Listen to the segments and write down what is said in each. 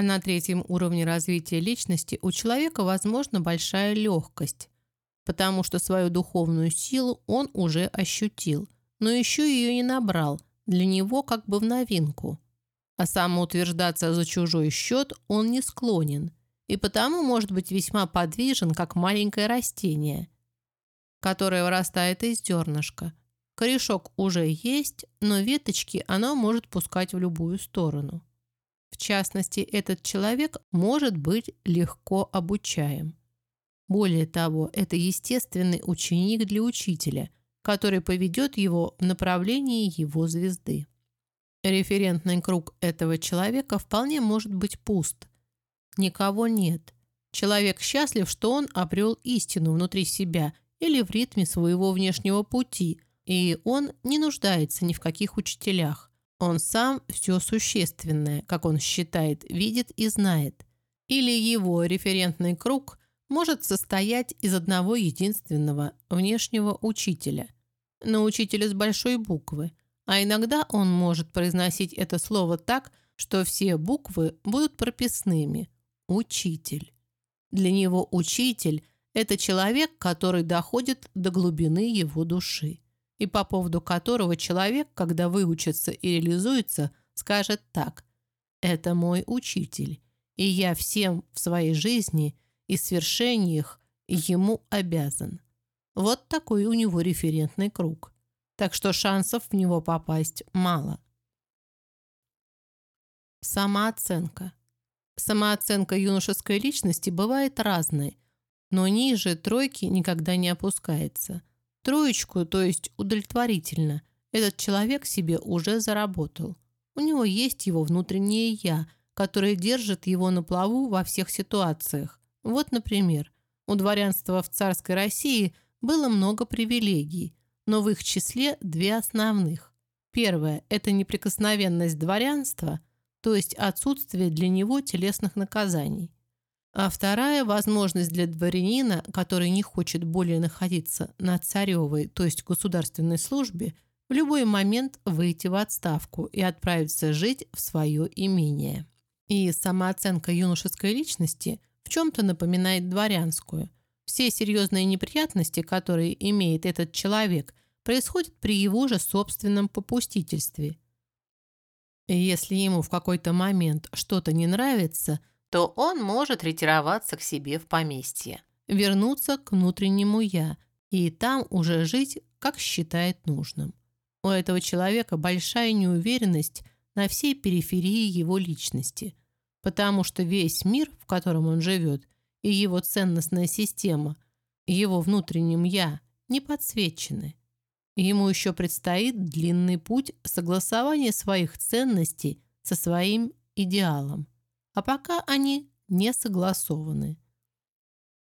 А на третьем уровне развития личности у человека возможна большая легкость, потому что свою духовную силу он уже ощутил, но еще ее не набрал, для него как бы в новинку. А самоутверждаться за чужой счет он не склонен, и потому может быть весьма подвижен, как маленькое растение, которое вырастает из зернышка. Корешок уже есть, но веточки оно может пускать в любую сторону. В частности, этот человек может быть легко обучаем. Более того, это естественный ученик для учителя, который поведет его в направлении его звезды. Референтный круг этого человека вполне может быть пуст. Никого нет. Человек счастлив, что он обрел истину внутри себя или в ритме своего внешнего пути, и он не нуждается ни в каких учителях. Он сам все существенное, как он считает, видит и знает. Или его референтный круг может состоять из одного единственного внешнего учителя. Но учителя с большой буквы. А иногда он может произносить это слово так, что все буквы будут прописными. Учитель. Для него учитель – это человек, который доходит до глубины его души. И по поводу которого человек, когда выучится и реализуется, скажет так «Это мой учитель, и я всем в своей жизни – и свершениях ему обязан. Вот такой у него референтный круг. Так что шансов в него попасть мало. Самооценка. Самооценка юношеской личности бывает разной, но ниже тройки никогда не опускается. Троечку, то есть удовлетворительно, этот человек себе уже заработал. У него есть его внутреннее «я», которое держит его на плаву во всех ситуациях. Вот, например, у дворянства в царской России было много привилегий, но в их числе две основных. Первое – это неприкосновенность дворянства, то есть отсутствие для него телесных наказаний. А вторая – возможность для дворянина, который не хочет более находиться на царевой, то есть государственной службе, в любой момент выйти в отставку и отправиться жить в свое имение. И самооценка юношеской личности – в чем-то напоминает дворянскую. Все серьезные неприятности, которые имеет этот человек, происходят при его же собственном попустительстве. И если ему в какой-то момент что-то не нравится, то он может ретироваться к себе в поместье, вернуться к внутреннему «я» и там уже жить, как считает нужным. У этого человека большая неуверенность на всей периферии его личности – потому что весь мир, в котором он живет, и его ценностная система, его внутренним «я» не подсвечены. Ему еще предстоит длинный путь согласования своих ценностей со своим идеалом, а пока они не согласованы.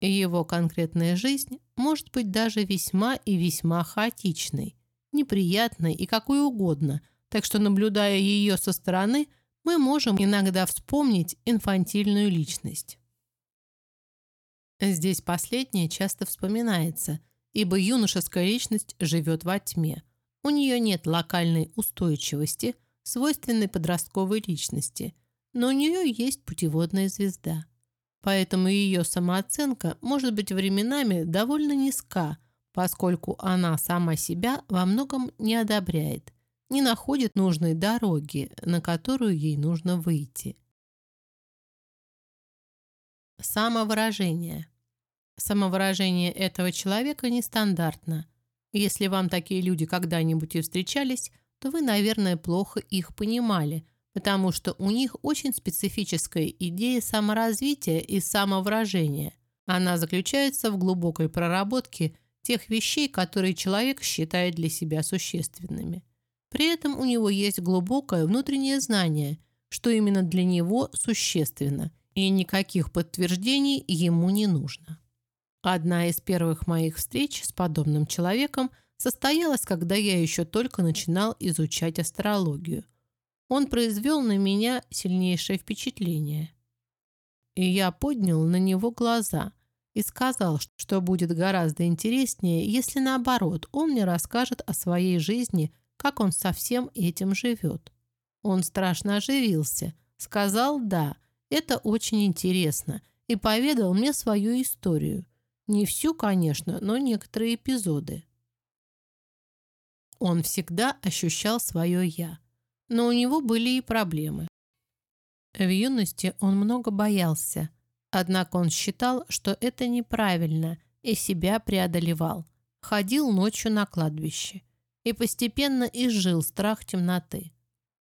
его конкретная жизнь может быть даже весьма и весьма хаотичной, неприятной и какой угодно, так что, наблюдая ее со стороны – мы можем иногда вспомнить инфантильную личность. Здесь последнее часто вспоминается, ибо юношеская личность живет во тьме. У нее нет локальной устойчивости, свойственной подростковой личности, но у нее есть путеводная звезда. Поэтому ее самооценка может быть временами довольно низка, поскольку она сама себя во многом не одобряет не находит нужной дороги, на которую ей нужно выйти. Самовыражение. Самовыражение этого человека нестандартно. Если вам такие люди когда-нибудь и встречались, то вы, наверное, плохо их понимали, потому что у них очень специфическая идея саморазвития и самовыражения. Она заключается в глубокой проработке тех вещей, которые человек считает для себя существенными. При этом у него есть глубокое внутреннее знание, что именно для него существенно, и никаких подтверждений ему не нужно. Одна из первых моих встреч с подобным человеком состоялась, когда я еще только начинал изучать астрологию. Он произвел на меня сильнейшее впечатление. И я поднял на него глаза и сказал, что будет гораздо интереснее, если наоборот он мне расскажет о своей жизни – как он со всем этим живет. Он страшно оживился, сказал «да» Это очень интересно и поведал мне свою историю. Не всю, конечно, но некоторые эпизоды. Он всегда ощущал свое «я», но у него были и проблемы. В юности он много боялся, однако он считал, что это неправильно и себя преодолевал. Ходил ночью на кладбище и постепенно изжил страх темноты.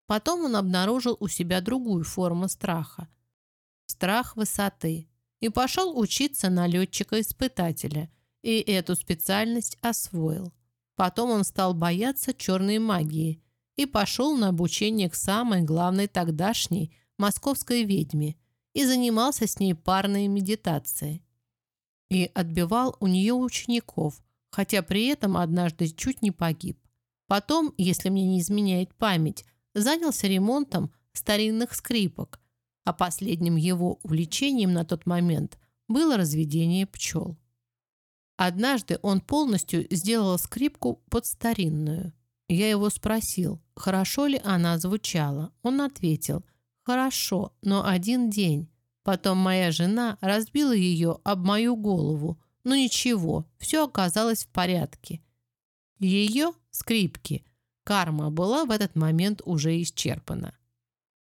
Потом он обнаружил у себя другую форму страха – страх высоты и пошел учиться на летчика-испытателя, и эту специальность освоил. Потом он стал бояться черной магии и пошел на обучение к самой главной тогдашней московской ведьме и занимался с ней парной медитацией. И отбивал у нее учеников, хотя при этом однажды чуть не погиб. Потом, если мне не изменяет память, занялся ремонтом старинных скрипок, а последним его увлечением на тот момент было разведение пчел. Однажды он полностью сделал скрипку под старинную. Я его спросил, хорошо ли она звучала. Он ответил, хорошо, но один день. Потом моя жена разбила ее об мою голову. Но ничего, все оказалось в порядке. Ее, скрипки, Карма была в этот момент уже исчерпана.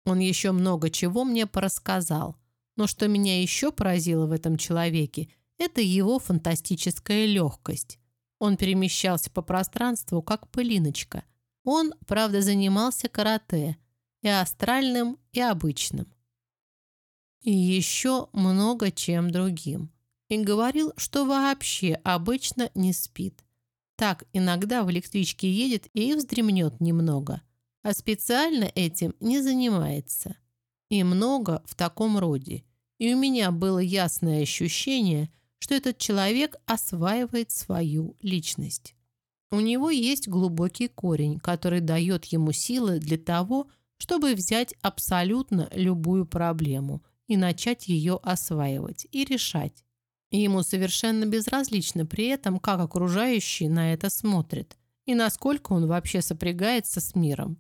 Он еще много чего мне порассказал, но что меня еще поразило в этом человеке, это его фантастическая легкость. Он перемещался по пространству, как пылиночка. Он, правда, занимался карате, и астральным, и обычным. И еще много чем другим. И говорил, что вообще обычно не спит. Так иногда в электричке едет и вздремнет немного, а специально этим не занимается. И много в таком роде. И у меня было ясное ощущение, что этот человек осваивает свою личность. У него есть глубокий корень, который дает ему силы для того, чтобы взять абсолютно любую проблему и начать ее осваивать и решать. И ему совершенно безразлично при этом, как окружающие на это смотрят и насколько он вообще сопрягается с миром.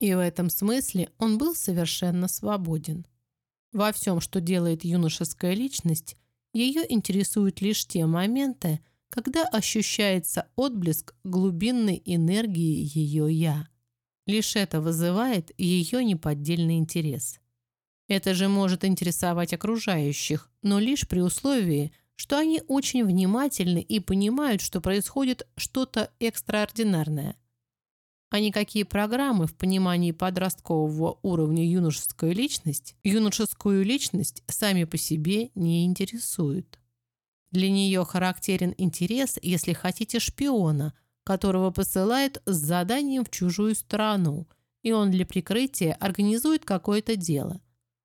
И в этом смысле он был совершенно свободен. Во всем, что делает юношеская личность, ее интересуют лишь те моменты, когда ощущается отблеск глубинной энергии ее «я». Лишь это вызывает ее неподдельный интерес. Это же может интересовать окружающих, но лишь при условии, что они очень внимательны и понимают, что происходит что-то экстраординарное. А никакие программы в понимании подросткового уровня юношескую личность, юношескую личность сами по себе не интересуют. Для нее характерен интерес, если хотите, шпиона, которого посылают с заданием в чужую страну, и он для прикрытия организует какое-то дело.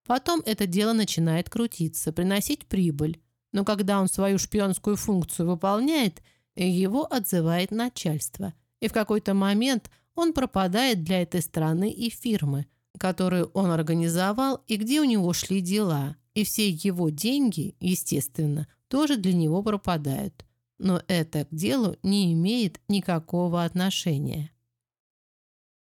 Потом это дело начинает крутиться, приносить прибыль. Но когда он свою шпионскую функцию выполняет, его отзывает начальство. И в какой-то момент он пропадает для этой страны и фирмы, которую он организовал и где у него шли дела. И все его деньги, естественно, тоже для него пропадают. Но это к делу не имеет никакого отношения.